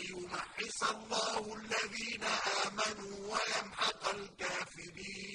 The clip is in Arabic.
لِيُمَحِّصَ اللَّهُ الَّذِينَ آمَنُوا وَيَمْحَقَ الْكَافِرِينَ.